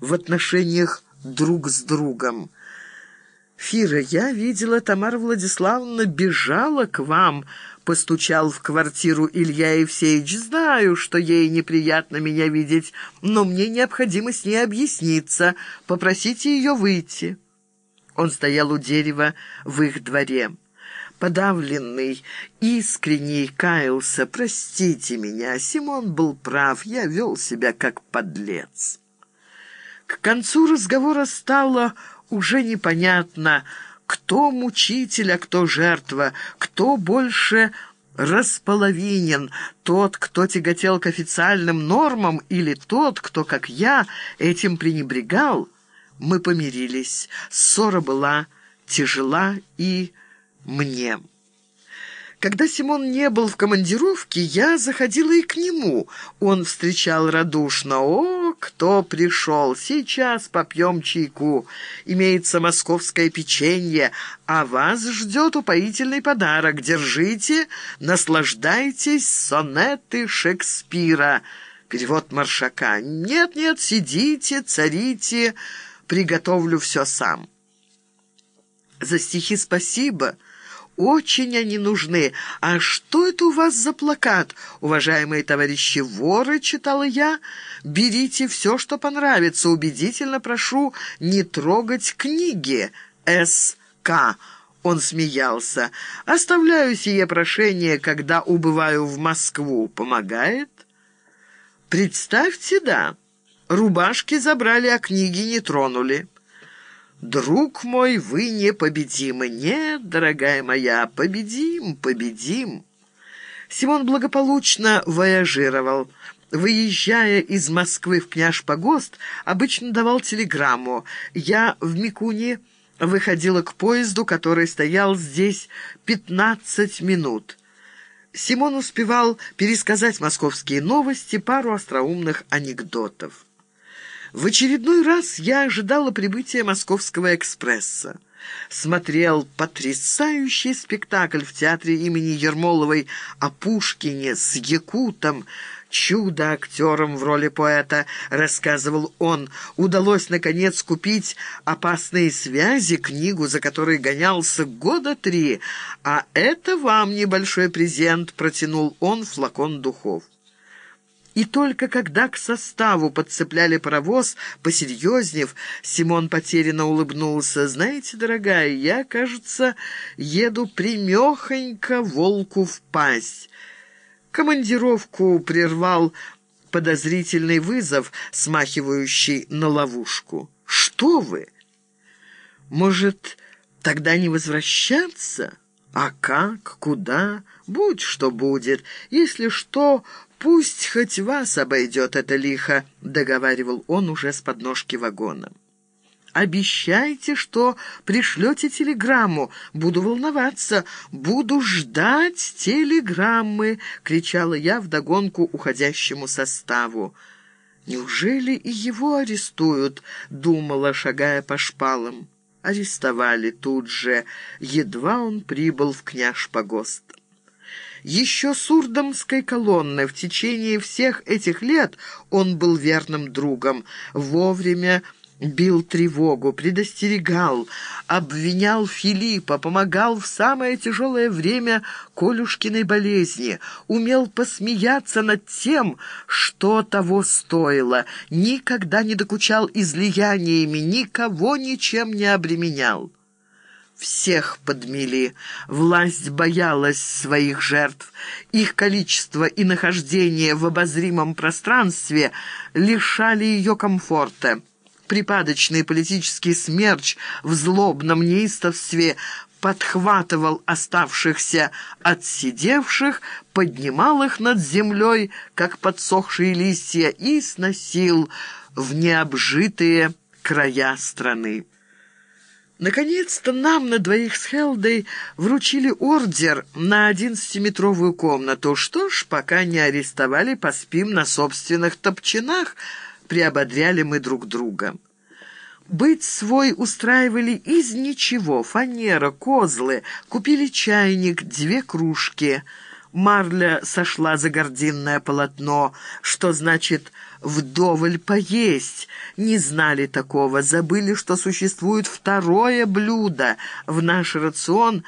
в отношениях друг с другом. «Фира, я видела, Тамара Владиславовна бежала к вам», — постучал в квартиру Илья Евсеевич. «Знаю, что ей неприятно меня видеть, но мне необходимо с ней объясниться. Попросите ее выйти». Он стоял у дерева в их дворе. Подавленный, искренний каялся. «Простите меня, Симон был прав, я вел себя как подлец». К концу разговора стало уже непонятно, кто мучитель, а кто жертва, кто больше располовинен, тот, кто тяготел к официальным нормам, или тот, кто, как я, этим пренебрегал. Мы помирились. Ссора была тяжела и мне. Когда Симон не был в командировке, я заходила и к нему. Он встречал радушно. «О, кто пришел! Сейчас попьем чайку. Имеется московское печенье, а вас ждет упоительный подарок. Держите, наслаждайтесь сонеты Шекспира». Перевод Маршака. «Нет-нет, сидите, царите, приготовлю все сам». «За стихи спасибо». Очень они нужны. А что это у вас за плакат? Уважаемые товарищи воры, читала я, берите все, что понравится. Убедительно прошу не трогать книги. С.К. Он смеялся. Оставляю сие прошение, когда убываю в Москву. Помогает? Представьте, да. Рубашки забрали, а книги не тронули. «Друг мой, вы непобедимы!» «Нет, дорогая моя, победим, победим!» Симон благополучно вояжировал. Выезжая из Москвы в Княж-Погост, обычно давал телеграмму. Я в Микуне выходила к поезду, который стоял здесь пятнадцать минут. Симон успевал пересказать московские новости, пару остроумных анекдотов. В очередной раз я ожидала прибытия московского экспресса. Смотрел потрясающий спектакль в театре имени Ермоловой о Пушкине с Якутом, чудо-актером в роли поэта, рассказывал он. Удалось, наконец, купить «Опасные связи», книгу, за которой гонялся года три. А это вам небольшой презент, протянул он флакон духов. И только когда к составу подцепляли паровоз, посерьезнев, Симон потерянно улыбнулся. «Знаете, дорогая, я, кажется, еду примехонько волку в пасть». Командировку прервал подозрительный вызов, смахивающий на ловушку. «Что вы? Может, тогда не возвращаться?» «А как? Куда? Будь что будет. Если что, «Пусть хоть вас обойдет это лихо», — договаривал он уже с подножки вагона. «Обещайте, что пришлете телеграмму. Буду волноваться. Буду ждать телеграммы!» — кричала я вдогонку уходящему составу. «Неужели и его арестуют?» — думала, шагая по шпалам. Арестовали тут же, едва он прибыл в княж-погост. Еще с Урдомской колонны в течение всех этих лет он был верным другом, вовремя бил тревогу, предостерегал, обвинял Филиппа, помогал в самое тяжелое время Колюшкиной болезни, умел посмеяться над тем, что того стоило, никогда не докучал излияниями, никого ничем не обременял. Всех подмели. Власть боялась своих жертв. Их количество и нахождение в обозримом пространстве лишали ее комфорта. Припадочный политический смерч в злобном неистовстве подхватывал оставшихся отсидевших, поднимал их над землей, как подсохшие листья, и сносил в необжитые края страны. Наконец-то нам на двоих с Хелдой вручили ордер на одиннадцатиметровую комнату. Что ж, пока не арестовали, поспим на собственных топчинах, приободряли мы друг друга. Быть свой устраивали из ничего, фанера, козлы, купили чайник, две кружки. Марля сошла за гординное полотно, что значит «вдоволь поесть». Не знали такого, забыли, что существует второе блюдо. В наш рацион